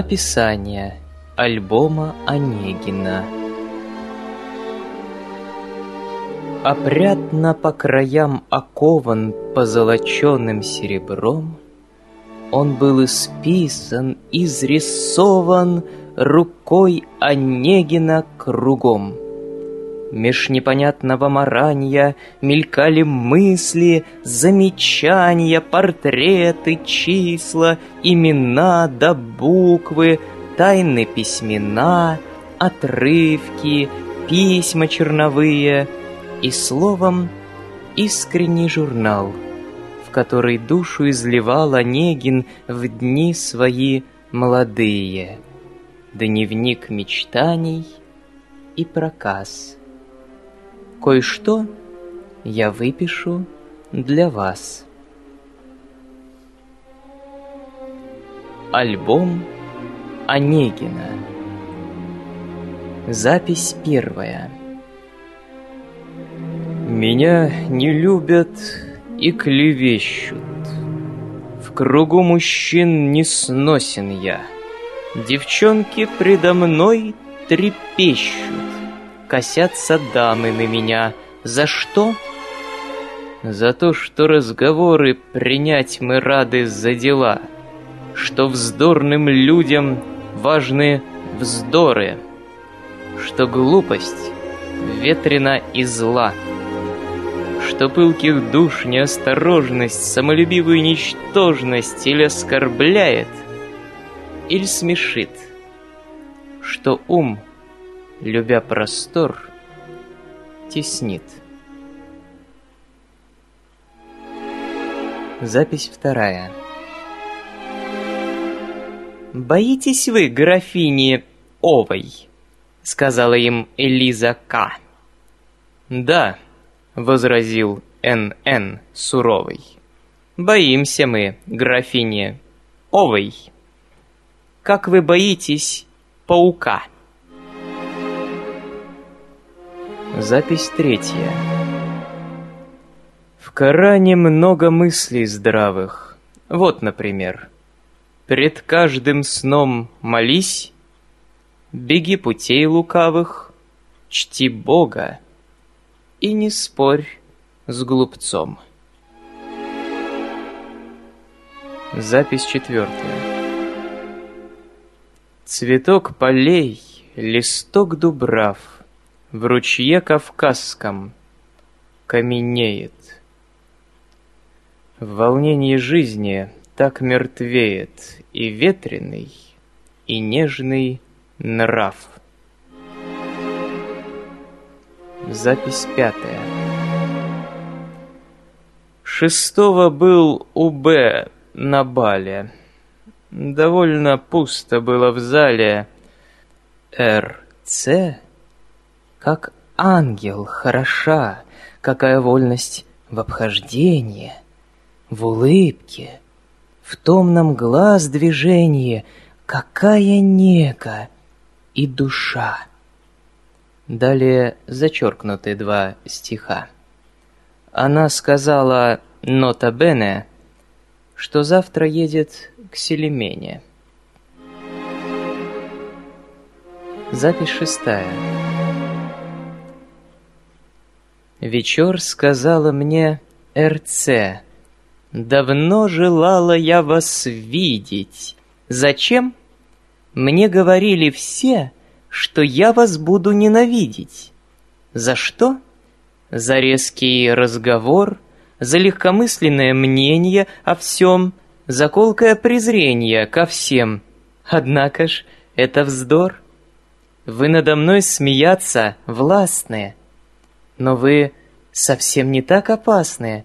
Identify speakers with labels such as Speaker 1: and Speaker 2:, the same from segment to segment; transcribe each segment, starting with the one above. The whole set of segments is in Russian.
Speaker 1: Описание альбома Онегина Опрятно по краям окован позолоченным серебром, Он был исписан, изрисован рукой Онегина кругом. Меж непонятного маранья Мелькали мысли, замечания, Портреты, числа, имена да буквы, Тайны письмена, отрывки, письма черновые И словом искренний журнал, В который душу изливал Онегин В дни свои молодые. Дневник мечтаний и проказ — Кое-что я выпишу для вас. Альбом Онегина. Запись первая. Меня не любят и клевещут. В кругу мужчин не сносен я. Девчонки предо мной трепещут. Косятся дамы на меня. За что? За то, что разговоры принять мы рады за дела, Что вздорным людям важны вздоры, Что глупость ветрена и зла, Что пылких душ неосторожность, Самолюбивую ничтожность Или оскорбляет, или смешит, Что ум — любя простор, теснит. Запись вторая. «Боитесь вы, графини Овой?» — сказала им Элиза К. «Да», — возразил Н.Н. суровый. «Боимся мы, графине Овой. Как вы боитесь паука?» Запись третья. В Коране много мыслей здравых. Вот, например. Пред каждым сном молись, Беги путей лукавых, Чти Бога и не спорь с глупцом. Запись четвертая. Цветок полей, листок дубрав — в ручье Кавказском каменеет. В волнении жизни так мертвеет и ветреный, и нежный нрав. Запись пятая. Шестого был у Б на бале. Довольно пусто было в зале. Р. Как ангел хороша, какая вольность в обхождении, в улыбке, в томном глаз движении, какая нега и душа. Далее зачеркнуты два стиха. Она сказала «нота бене», что завтра едет к Селемене. Запись шестая. Вечер сказала мне РЦ. Давно желала я вас видеть. Зачем? Мне говорили все, что я вас буду ненавидеть. За что? За резкий разговор, за легкомысленное мнение о всем, за колкое презрение ко всем. Однако ж, это вздор. Вы надо мной смеяться властные, но вы совсем не так опасны.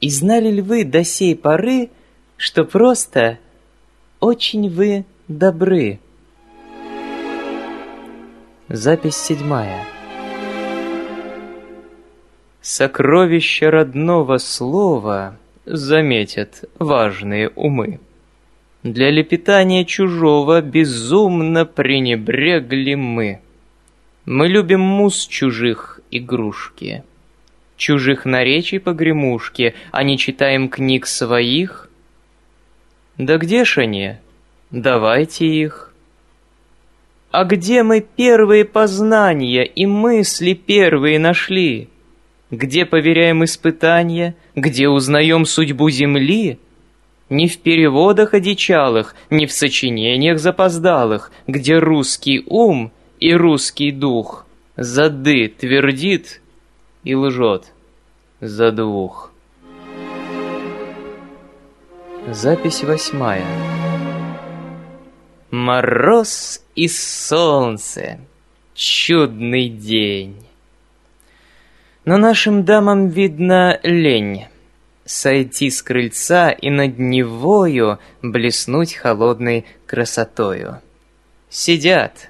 Speaker 1: И знали ли вы до сей поры, что просто очень вы добры? Запись седьмая. Сокровища родного слова заметят важные умы. Для лепетания чужого безумно пренебрегли мы. Мы любим мус чужих игрушки. Чужих наречий погремушки, а не читаем книг своих? Да где ж они, Давайте их. А где мы первые познания и мысли первые нашли? Где поверяем испытания, где узнаем судьбу земли? Не в переводах одичалых, не в сочинениях запоздалых, где русский ум и русский дух зады твердит и лжет за двух. Запись восьмая. Мороз и солнце. Чудный день. Но нашим дамам видно лень Сойти с крыльца и над невою Блеснуть холодной красотою. Сидят.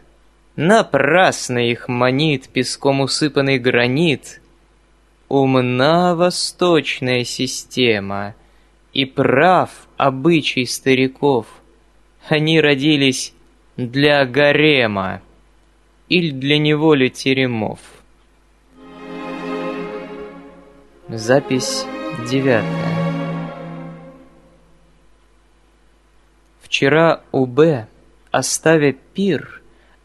Speaker 1: Напрасно их манит Песком усыпанный гранит. Умна восточная система — и прав обычай стариков. Они родились для гарема или для неволи теремов. Запись девятая. Вчера у Б, оставя пир,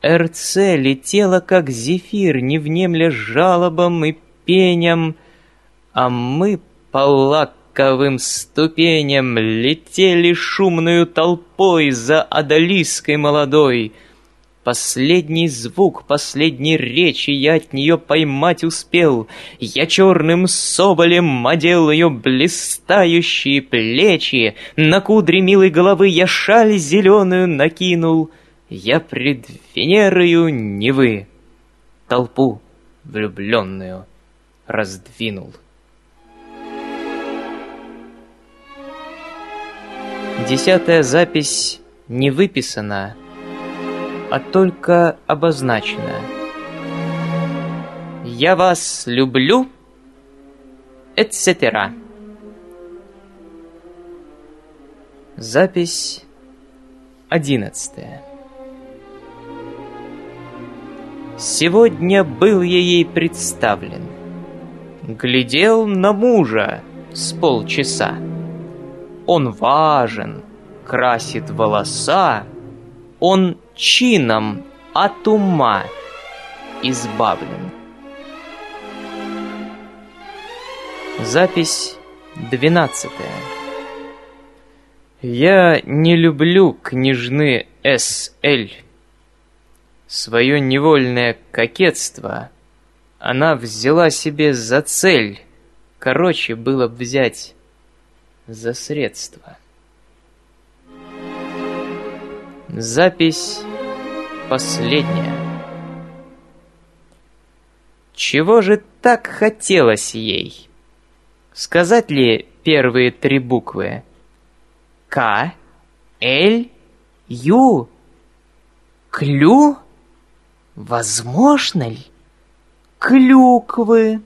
Speaker 1: РЦ летела, как зефир, не внемля жалобам и пеням, а мы по лаковым ступеням летели шумную толпой за Адалиской молодой. Последний звук последней речи я от нее поймать успел. Я черным соболем одел ее блистающие плечи, На кудри милой головы я шаль зеленую накинул. Я пред Венерою Невы толпу влюбленную раздвинул. Десятая запись не выписана, а только обозначена. «Я вас люблю», etc. Запись одиннадцатая. Сегодня был я ей представлен. Глядел на мужа с полчаса. Он важен, красит волоса, Он чином от ума избавлен. Запись двенадцатая. Я не люблю княжны С.Л. Свое невольное кокетство она взяла себе за цель. Короче, было взять за средства. Запись последняя. Чего же так хотелось ей? Сказать ли первые три буквы? К, Л, Ю, Клю? Возможно ли? Клюквы.